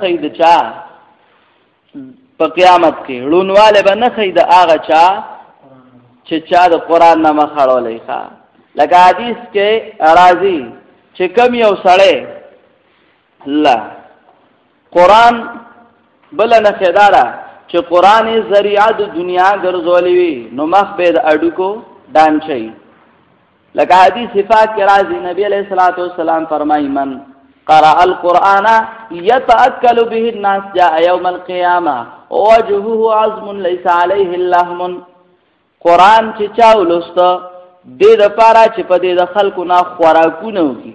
خید چا په قیامت کې ړونواله به نه خید هغه چا چې چا د قران نه مخړولې ښا لکه حدیث کې راځي چې کم یو سړی لا قران بل نه خیدارا چې قران ذریعہ د دنیا ګرځولې وي نو مخ به د اډو کو دان شي لکه حدیث پاک کې راځي نبی علیہ الصلوۃ والسلام فرمایي من قرأ القرآن يتأكل به الناس جاء يوم القيامة وجهه عظم ليس عليه اللهم قرآن چې چا ولست دې د پاره چې په دې د خلکو نه خوراکونه وکي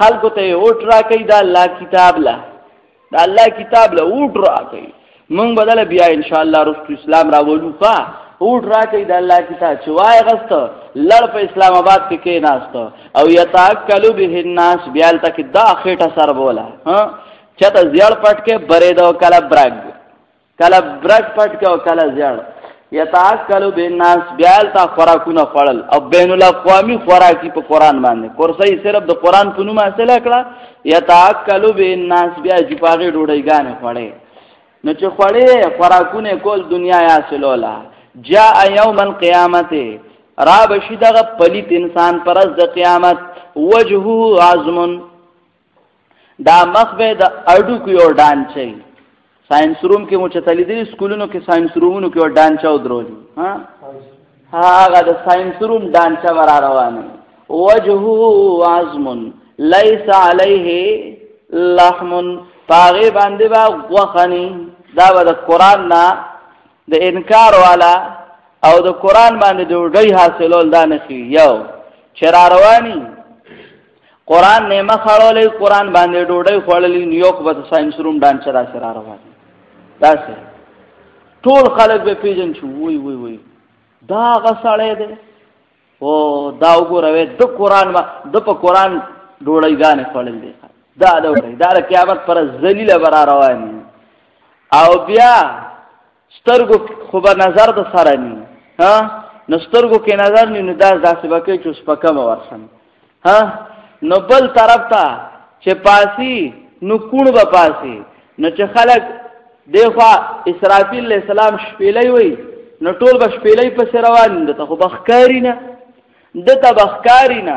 خلکو ته اوټ را کوي دا الله کتاب له دا الله کتاب له اوټ را کوي مونږ بدل بیا ان شاء الله رسول اسلام راولو کا اوټ را کوي دا الله کتاب چې وای غست لړ په اسلام آباد کې کې ناست او یتاکلو به الناس بیا تک دا خېټه سر بولا ها چته زیړ پټ کې برې دا کله برګ کله برګ پټ کو کله زیړ یتاکلو بالناس بیال تا خوراکونه خړل او بین الاقوامی خوراکی په قران باندې کورسې صرف د قران په نوم حاصل کړه یتاکلو بالناس بیا چې پاغه ډوډۍ غانې خړې نو چې خړې خوراکونه کول دنیا یا سلولا جاء یوم القیامت را بشي دغه پلیت انسان پر د قیامت وجهه عظمن دا مخ به د اډو کې یو ډانچي ساينس روم کې مو چې تللی دي سکولونو کې ساينس رومونو کې یو ډانچا ودرولي ها هغه د ساينس روم ډانچا ور روانه وجهه عظم ليس عليه لحم پاغه باندې با غوخني دا به د قران نه د انکار والا او د قران باندې ډوډۍ حاصلول دا نه یو چر رواني قران نه مخړولې قران باندې ډوډۍ خوړلې نیو کو به ساينس روم ډان چر سره روان دا سه ټول خلک به پیژن شو وی وی وی دا غسړې ده او دا وګوروي د قران ما د په قران ډوړی غانې خړل دي دا دا دا قیامت پر ذلیل برا روان او بیا سترګو خو به نظر د سره ني ها نو سترګو کې نظر ني نو دا داسې بکې چې سپکه به ورسم ها نو بل طرف ته چې پاسي نو کون به پاسي نو چې خلک دیخوا اسرافیل علیہ السلام شپېلې وي نو ټول به شپېلې پس روان دي ته خو بخکاری نه دته بخکاری نه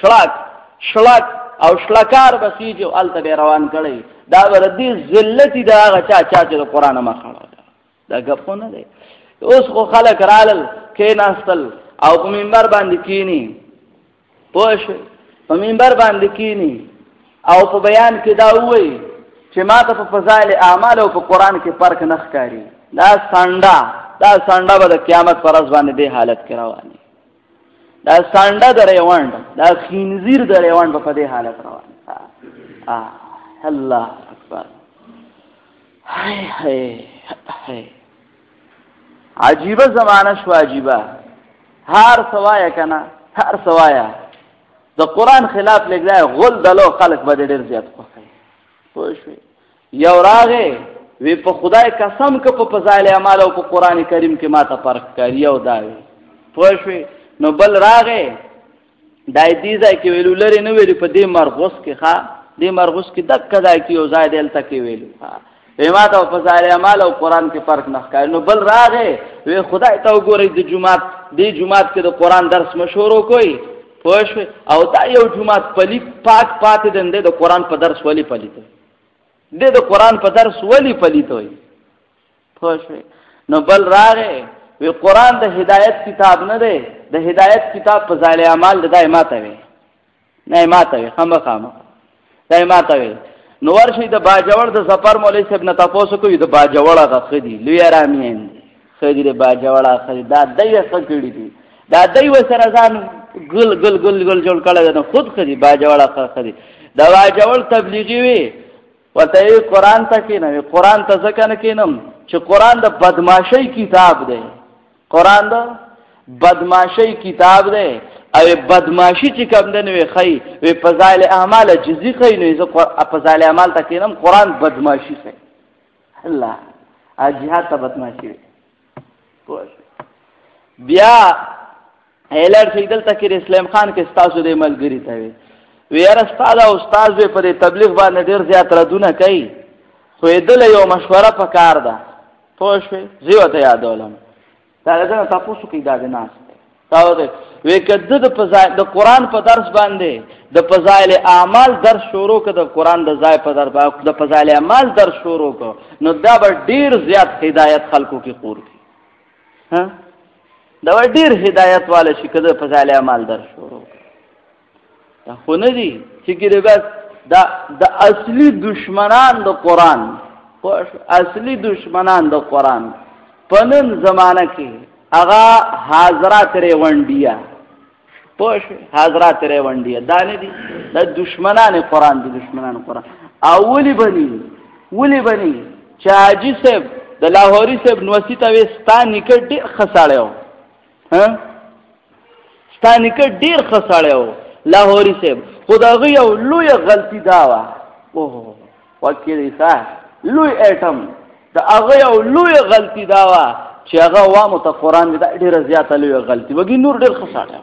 شړک شړک او شلکار بسیج او الته به روان کړي دا ور دي ذلت دا هغه چا چا چې قرآن ما خړا دا غفونه دی اوس خو خلک رالل کیناستل او په منبر باندې کینی پوښ په منبر باندې کینی او په بیان کې دا وایي چې ما ته په فضایل اعمال او په قرآن کې فرق نه ښکاري دا سانډا دا سانډا به د قیامت پر ورځ باندې به حالت کې رواني دا سانډه د ریوند دا خنزیر د ریوند په دې حالت روان اه الله اکبر هاي هاي هاي عجیبه زمانہ شو عجیبه هر سوایا کنه هر سوایا د قران خلاف لګای غول دلو خلق به ډیر زیات خوښي پوه شئ یو راغې وی په خدای قسم که په فضایل اعمال او په قران کریم کې ماته فرق کاری او دا وی پوښوي نو بل راغې دای دې ځای کې ویلو لري نو ویلي په دې مرغوس کې ښا دې مرغوس کې دک کدا کې او ځای دلته کې ویلو ښا ما ته په ځای اعمال او قران کې فرق نه ښکاري نو بل راغې وی خدای ته وګورئ د جمعات دې جمعات کې د قران درس مشورو کوي پوښوي او دا یو جمعات پلی پاک پاتې دنده د قران په درس ولی پلی دی د د قران په درس ولی پلیت وي پښوی نو بل راغې وی قران د هدایت کتاب نه دی د هدایت کتاب په ځای اعمال د دایماته وي نه ماته وي خامه خامه دایماته وي نو ورشي د باجوړ د سفر مولوی صاحب نه تاسو کوي د باجوړه غخدي لوی رامین خدای دې باجوړا خدای دا دوی څه کړی دي دا دوی وسره ځان ګل ګل ګل ګل جوړ کړی دا خود خدای باجوړا خدای دا باجوړ تبلیغي وي ورته یې قران ته کینم قران ته ځکه نه کینم چې قران د بدمعشی کتاب دی قران د بدمعشی کتاب دی او بدمعشی چې کوم دنه وي خی وي فضائل اعمال جزئی خی نه زه فضائل اعمال ته کینم قران بدمعشی خی الله اجهاد ته بدمعشي پوه بیا هیلر سیدل تکیر اسلام خان کې ستاسو د ملګری ته وي ویره استاد او استاد په دې تبلیغ باندې ډیر زیات ردونه کوي خو دې له یو مشوره پکار ده پوه شئ زیو ته یادولم دا دغه تاسو کې دا نه استه تاو ده وکړه د فضایل د قران په درس باندې د فضایل اعمال درس شروع کړه د قران د ځای په در باندې د فضایل اعمال درس شروع کړه نو دا به ډیر زیات هدایت خلکو کې خور کی ها دا ډیر هدایت والے شي کده فضایل اعمال درس شروع دا خو نه دي چې ګره بس دا د اصلي دشمنان د قران اصلي دشمنان د قران پنن زمانہ کې اغا حاضرات ریوندیا پوش حاضرات ریوندیا دا نه دي د دشمنان قران د دشمنان قران اولی بنی ولی بنی چاجی صاحب د لاهوري صاحب نوسی ته وستا نکټ ډیر خساړیو ها ستانیکه ډیر خساړیو لاهوري صاحب خدای یو لوی غلطی دا وا اوه وکیلی صاحب لوی اټم دا هغه یو لوی غلطی دا وا چې هغه وامو ته قران دا ډیره زیاته لوی غلطی وګي نور ډیر خساړیو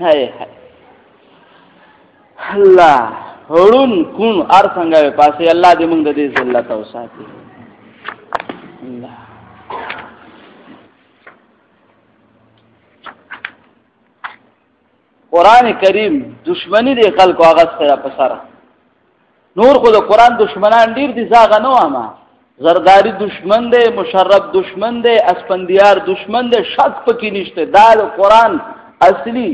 هاي هاي الله هړون کون ار څنګه پاسه الله دې موږ د دې ذلت او ساتي الله قران کریم دشمنی دی خلکو هغه سره په سره نور خو د قران دشمنان ډیر دي زاغه نه وامه زرداری دشمن دی مشرف دشمن دی اسپندیار دشمن دی شک پکې نشته دا د قران اصلي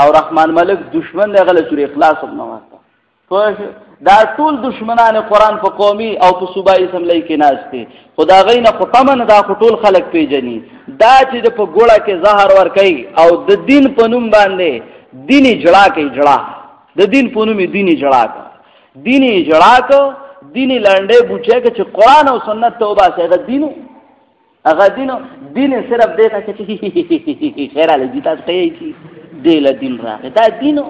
او رحمان ملک دشمن دی غل سورې اخلاص هم نه واسطه دا ټول دشمنان قران په قومي او په صوبایي سملای کې ناشته خدا غین خو تمن دا ټول خلک پیجني دا چې د په ګوړه کې زهر ور کوي او د دین په نوم باندې دیني جړه کوي جړه د دین په نوم دیني جړا کو دیني جړا کو دیني لنډې بوټه کې چې قران او سنت ته وباسي هغه دینو هغه دینو دین صرف دې ته چې خیر علی دې تاسو ته یې دې له دین راغی دا دینو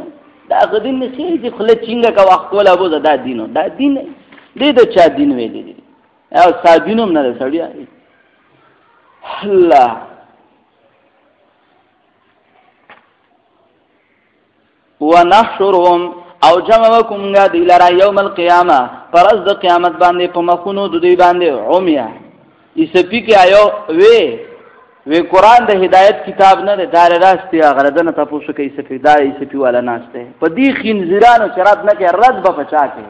دا هغه دین نه شي چې خله چینګه کا وخت کوله بو دا دینو دا دین دې د چا دین وې دې او ستا دینوم نه سړیا الله ونحشرهم او جمع وکمږه دی لرا یوم القیامه پرز د قیامت باندې په مخونو د دوی باندې عمیا ایسپی کې آیو وی وی قران د هدایت کتاب نه دی دار راستي هغه دنه تاسو کې ایسپی دا ایسپی ولا ناشته په دې خنزیرانو شراب نه کې رد به پچا کې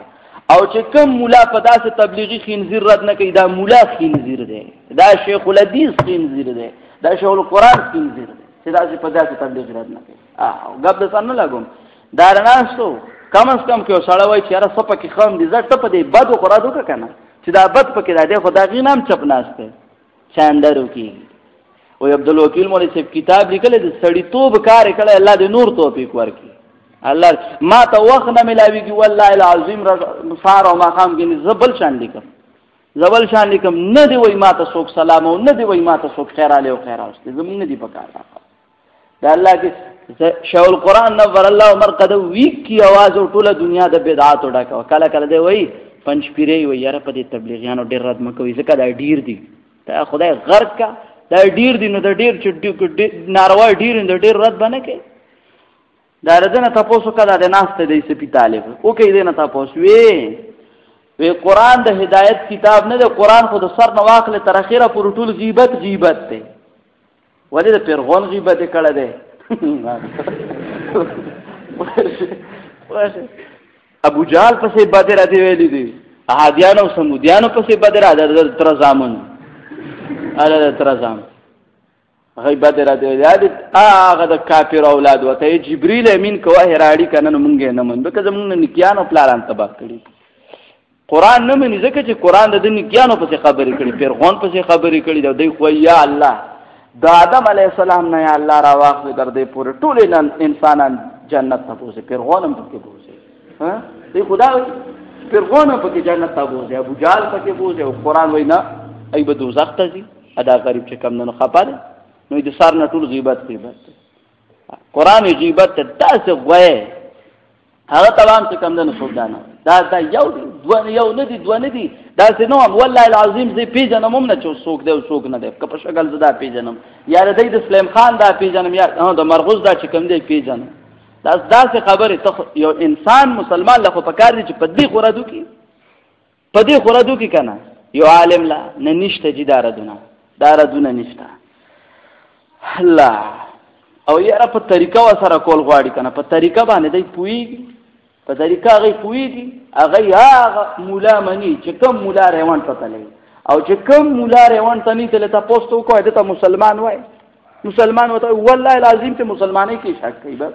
او چې کم مولا په داسې تبلیغي خنزیر رد نه کوي دا مولا خنزیر دی دا شیخ الحدیث خنزیر دی دا شیخ القران خنزیر دی چې داسې په داسې تبلیغ رد نه کوي او غب د سن لګوم دا رناستو کم از کم کې سړی وای چې را سپه کې خام دي زړه ته په دې بد خو را دوک کنه چې دا بد پکې دا دی خو دا غي نام چپ ناشته چاندرو کې او عبد الوکیل مولوی صاحب کتاب لیکل د سړی توب کار کړه الله دې نور توفیق ورکړي الله ما ته وخت نه ملاويږي والله العظیم سار او مقام کې زبل شان لیکم زبل شان لیکم نه دی وای ما ته څوک سلام او نه دی وای ما ته څوک خیر علی او خیر اوسته زمونږ نه دی پکاره دا الله کې شاول قران نور الله عمر قد وی کی आवाज او ټوله دنیا د بدعات ډکه کله کله دی وای پنځ پیری وای یاره په دې تبلیغیانو ډیر رد مکوې ځکه دا ډیر دی ته خدای غرق کا دا ډیر دی نو دا ډیر چې ناروا ډیر دی ډیر رد باندې کې دا رځنه تاسو کله د ناس ته دې سپی طالب او کې دې نه تاسو وی وی قران د هدایت کتاب نه د قران خو د سر نواخله تر اخره پر ټول غیبت غیبت دی ولې د پیرغون غیبت کړه دی ابو جال پسې بدر دی ویلي دي احادیان او سمودیان پسې بدر دی تر زامن اله تر زامن غیبت را دی یاد هغه د کافر اولاد وته جبرئیل امین کوه راړي کنه مونږ نه مونږ که زمونږ نکیان او پلان تبا کړی قران نه مني ځکه چې قران د دنیا ګیانو په څیر خبرې کړي پیرغون په څیر خبرې کړي دا دوی خو یا الله د آدم علی السلام نه یا الله را واخلي تر دې پورې ټول انسانان جنت ته بوزي پیرغون هم پکې بوزي ها دې خدا پیرغون هم پکې جنت ته بوزي ابو جال پکې بوزي او قران وینا ای به دوزخ ته ځي ادا غریب چې کم نه خبر نو دې سار نه ټول غیبت غیبت قران غیبت ته داسې غوي هغه تمام چې کم دنه څوک دانه دا دا یو دی دوه یو نه دی دوه نه دی دا څه نو والله العظیم زه پیژنم هم نه چې څوک دی او څوک نه دی که په شکل زدا پیژنم یا د دې د سلیم خان دا پیژنم یا د مرغوز دا چې کم دی پیژنم دا داسې خبره ته یو انسان مسلمان له پکار دی چې په دې خورا دوکي په دې خو ردو کې کنه یو عالم لا نه نشته چې دا ردونه دا ردونه نشته الله او یاره په طریقه و سره کول غواړي کنه په طریقه باندې دی پوي په طریقه غي پوي دي هغه هغه مولا مني چې کوم مولا روان پته لګي او چې کوم مولا روان ته نه تل تاسو ته کوه دته مسلمان وای مسلمان وته والله العظیم ته مسلمانې کې شک کوي بس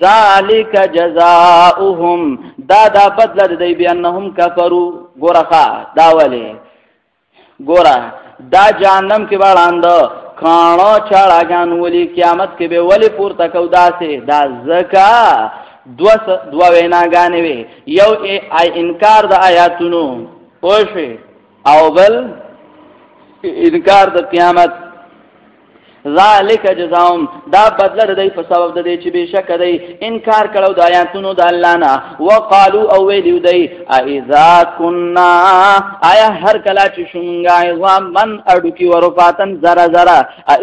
ذالک جزاؤهم دا دا بدل دی بی انهم کفرو ګورخه دا ولی ګوره دا جهنم کې وړاند کانو چاړاګان ولی قیامت کې به ولی پورته کو داسې دا زکا دو دو ویناګانې وی یو ای انکار د آیاتونو پوښي او بل انکار د قیامت ذالک جزاهم دا بدل دی په سبب د دې چې بشک دی انکار کړو د آیاتونو د الله نه وقالو او ویلو دی اذا كنا آیا هر کله چې شونګا وا من اډو کی ورفاتن زرا زرا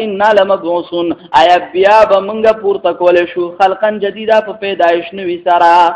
ان لمبعوثون آیا بیا به موږ پورته کول شو خلقن جدیدا په پیدایش نوې سره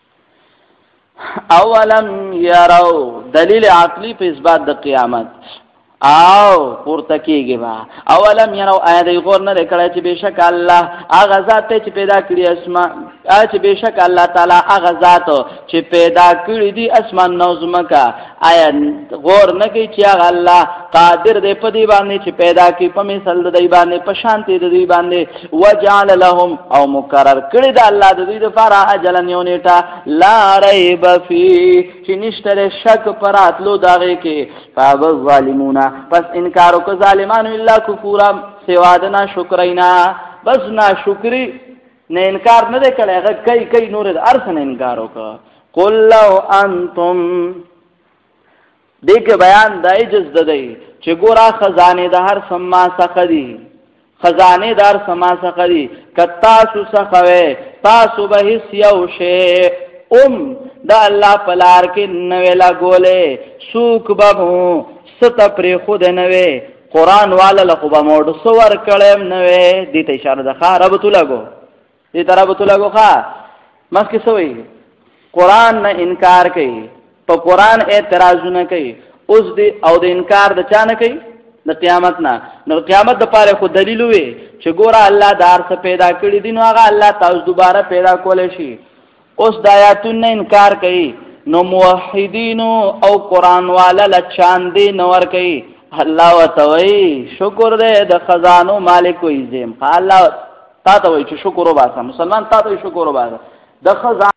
اولم یرو دلیل عقلی په اثبات د قیامت او پورته کیږي با اولم یرو آیا دی غور نه کړی چې بشک الله هغه ذات چې پیدا کړی اسما چې بشک الله تعالی هغه ذات چې پیدا کړی دی اسمان نو زمکا آیا غور نه کوي چې هغه الله قادر دی په دی باندې چې پیدا کوي په مثال د دی باندې په شانتي د دی باندې وجعل لهم او مقرر کړی د الله د دوی لپاره اجلا یو نیټه لا ریب فی چې نشته شک پراتلو داغه کې فاب الظالمون پس انکار وکړه ظالمانو الا کفورا سوا د ناشکرینا بس ناشکری نه انکار نه دی کړی هغه کوي کوي نور د ارث نه انکار وکړه قل لو انتم دغه بیان دای جز ددی چې ګورا خزانه د هر سما څخه دی خزانه دار سما څخه دی کتا سو څخه وې تاسو به هیڅ یو شی ام دا الله پلار کې نوې لا ګولې سوک بابو ست پر خود نوې قران والا له خو به موډ سو ور کړم نه وې دې ته اشاره ده ښا رب تو لګو دې ته رب تو لګو ښا مس کې سوې قران نه انکار کوي په قران اعتراضونه کوي اوس دې او د انکار د چا نه کوي د قیامت نه نو قیامت د پاره خو دلیل وي چې ګوره الله دار څه پیدا کړی دي نو هغه الله تاسو دوباره پیدا کول شي اوس د آیاتونو انکار کوي نو موحدین او قران والا لچاندې نور کوي الله وتوي شکر دې د خزانو مالک وي زم الله تا ته وي چې شکر وباسه مسلمان تا ته شکر وباسه د خزانو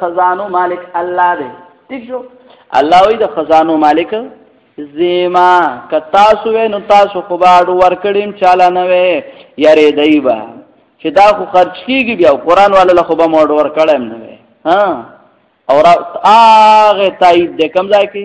خزانو مالک الله دی ٹھیک شو الله وی د خزانو مالک زیما ک تاسو نو تاسو خو باډ ور کړیم چاله نه وې یری دایبا چې دا خو خرج کیږي بیا قران والا له خو به موډ ور کړم نه وې ها اور هغه تایید د کم ځای کې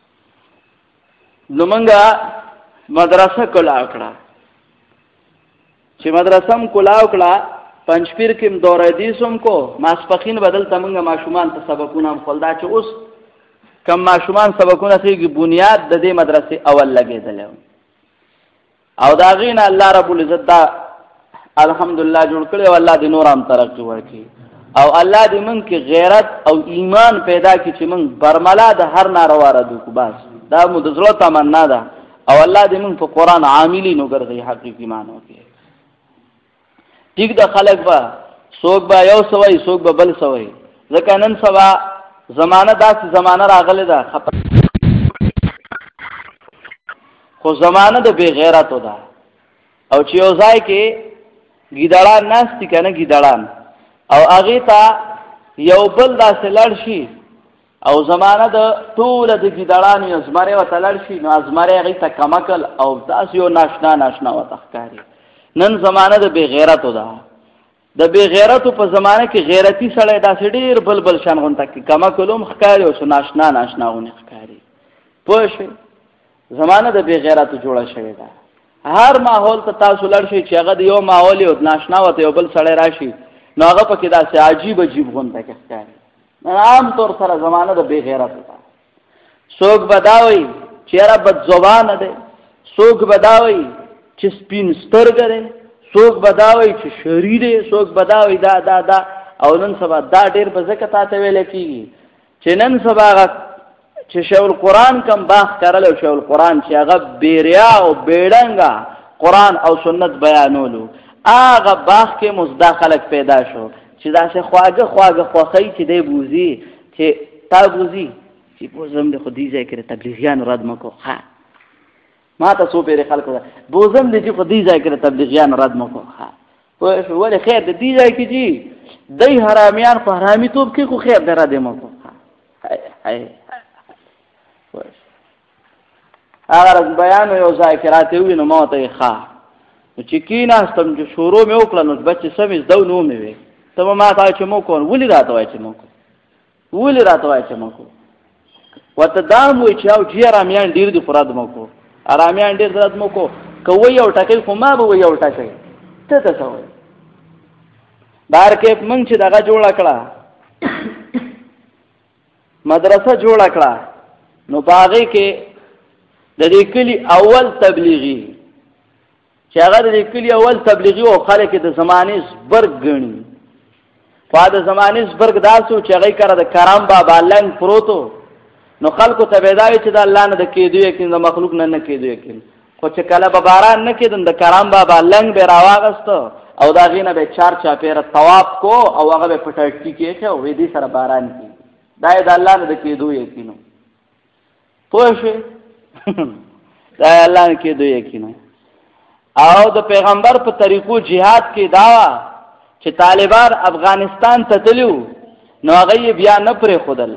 نو منګه مدرسه کلا کړه چې مدرسه هم کلا کړه پنځپیر کې دوره دي سم کو ماسپخین بدل تمنګ ماشومان ته سبقونه هم خلدا چې اوس کم ماشومان سبقونه خېږي بنیاد د دې مدرسې اول لګېدل او دا غینه الله رب العزت دا الحمدلله جوړ کړي او الله دې نور هم ترقی ورکړي او الله دې من کې غیرت او ایمان پیدا کړي چې من برملا د هر ناروا را دوکو بس دا مو د زړه تمنا ده او الله دې من په قران عاملی نو ګرځي حقيقي معنی کې ټیک د خلک به څوک به یو سوی څوک به بل سوی ځکه نن سبا زمانه داسې زمانه راغلی ده خو زمانه د بی غیرتو ده او چې یو ځای کې ګیدړان ناشتي کنه ګیدړان او هغه ته یو بل داسې لړ شي او زمانه د ټول د ګیدړانو یو زمره وته لړ شي نو زمره غي ته کمکل او داس یو ناشنا ناشنا وته ښکاری نن زمانه د بی غیرت ده د بی غیرت په زمانه کې غیرتی سړی داس ډیر بلبل شان غون تک کمکلوم ښکاری او ناشنا ناشنا غون ښکاری پوه زمانه د بی غیرت جوړه شوی ده هر ماحول ته تاسو لړ شي چې هغه یو ماحول یو ناشنا وته یو بل سړی راشي نو هغه پکې داسې عجیب عجیب غون تک ښکاری عام طور سره زمانه د بی غیرت ده څوک بداوي چې را بد زبان ده څوک بداوي چې سپین سترګ ده څوک بداوي چې شری ده څوک بداوي دا دا دا او نن سبا دا ډیر په زکه تاسو ویل کیږي چې نن سبا چې شیخ القرآن کم باغ کرل او شیخ القرآن چې هغه بیریا او بیړنګا قرآن او سنت بیانولو هغه باغ کې مزدا خلق پیدا شو چې دا څه خواږه خواږه خوخی چې دی بوزي چې تا بوزي چې بوزم د خدي ځای کې تبلیغیان رد مکو ها ما ته سو پیری خلق بوزم دې چې خدي ځای کې تبلیغیان رد مکو ها ولې خیر دې ځای کې چې دای حرامیان په حرامي توپ کې خو خیر درا دې مکو هغه راز بیان یو ځای کې راته وی نو ما ته ښه چې کینا ستم چې شروع مې وکړه نو بچ سمې زده نو مې وي ته ما ته چې مو کول ولې راته وای چې مو کو ولې راته وای چې مو کو وته دا مو چې او جی رامیان ډیر دی فراد مو کو رامیان ډیر فراد مو کو کوي یو ټکی خو ما به یو ټکی ته ته څه وای بار کې مونږ چې دغه جوړ کړه مدرسه جوړ کړه نو باغې کې د دې کلی اول تبلیغي چې هغه د دې کلی اول تبلیغي او خلک د زمانه زبرګ غني خو د زمانه زبرګ داسو چې هغه کړه د کرام بابا لنګ پروتو نو خلکو ته ویداوی چې د الله نه د کېدو یقین د مخلوق نه نه کېدو یقین خو چې کله به باران نه کېدن د کرام بابا لنګ به راواغسته او دا غینه به چار چا پیره طواف کو او هغه به پټړکی کېخه او دې سره باران کی دا د الله نه کېدو یقینو پوه شئ دا الله نه کېدو یقینو او د پیغمبر په طریقو jihad کې داوا چې طالبان افغانستان ته تلو نو هغه بیا نه پرې خودل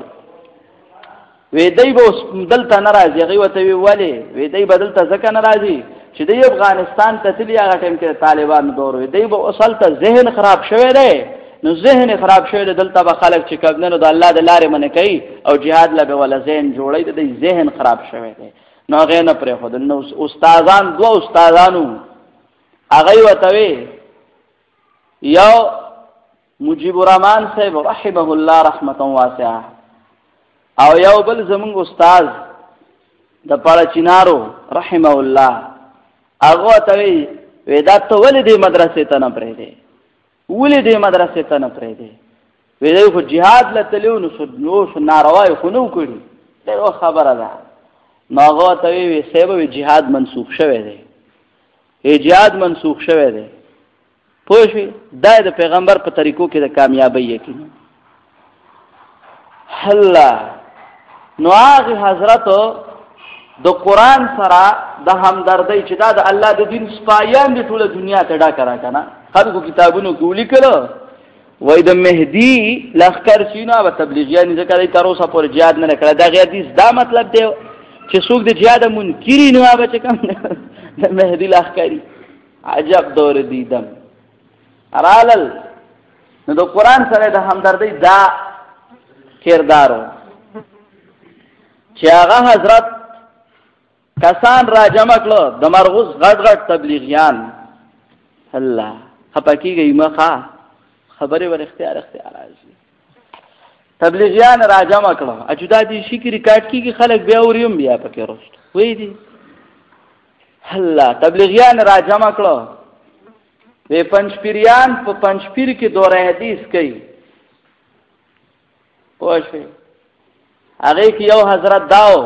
وی دی به اوس دلته نه راځي هغوی ورته وي ولې وی دی به دلته ځکه نه راځي چې دی افغانستان ته تلي هغه ټایم کې طالبان دور وي دی به اوس هلته ذهن خراب شوی دی نو ذهن خراب شوی دی دلته به خلک چې کوم نه د الله د لارې منې کوي او جهاد له به ولا ذهن جوړي دی ذهن خراب شوی دی نو هغه نه پرې خو نو استادان دوه استادانو هغه وتوي یو مجیب الرحمن صاحب رحمه الله رحمتا واسعه او یو بل زمونږ استاد د پړه چینارو رحمه الله هغه ته وی ودا ته ولې دې مدرسې ته نه پرې دې ولې دې مدرسې ته نه پرې دې وی دې خو jihad لتلو نو نو ناروا خو نو کړی دا خبره ده نو هغه ته وی سبب jihad منسوخ شوه دی jihad منسوخ شوه دی پوه شئ دا د پیغمبر په طریقو کې د کامیابی یقین الله نو هغه حضرت د قران سره د همدردۍ چې دا د الله د دین سپایان د ټوله دنیا ته ډا کرا کنه خلکو کتابونو کې ولیکلو وای د مهدی لخر شینو او تبلیغیان ځکه د تر اوسه پر جهاد نه کړه دا غیر دې دا مطلب دی چې څوک د جهاد منکری نه و چې کوم د مهدی لخر عجب دور دیدم رالل نو د قران سره د همدردی دا کردارو چې هغه حضرت کسان را جمع کړو د مرغوز غټ غټ تبلیغیان الله خپکیږي مخه خبره ور اختیار اختیار راځي تبلیغیان را جمع کړو اجدا دي شي کې ریکارډ کیږي خلک بیا اوریم بیا پکې روست وې دي الله تبلیغیان را جمع کړو وی پنځپیریان په پنځپیر کې دوره حدیث کوي پوښي هغه کې یو حضرت داو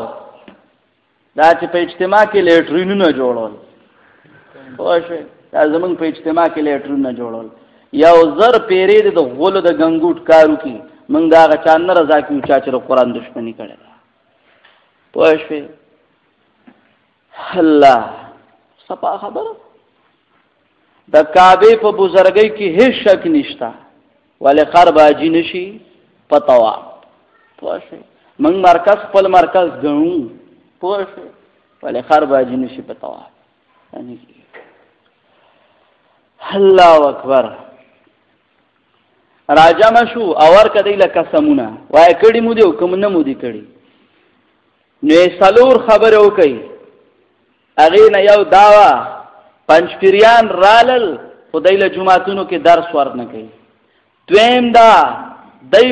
دا چې په اجتماع کې لیټرینونه جوړول پوښي دا زمونږ په اجتماع کې لیټرینونه جوړول یو زر پیری د غولو د غنګوټ کارو کې موږ دا غچا نه رضا کیو چې قرآن دښمنی کړي پوښي الله صفا خبره د کعبه په بزرګۍ کې هیڅ شک نشتا ولې خر باجی نشي پتوا پوښه من مرکز خپل مرکز ګڼو پوښه ولې خر باجی نشي پتوا یعنی الله اکبر راجم شو اور کدی لکه سمونه وای کړي مو دی کوم نه مو دی کړي نو یې څلور خبرې وکړي هغې نه یو دا وه پنجپیریان رالل خو دی له جوماتونو کې درس ورنه کوي دویم دا دی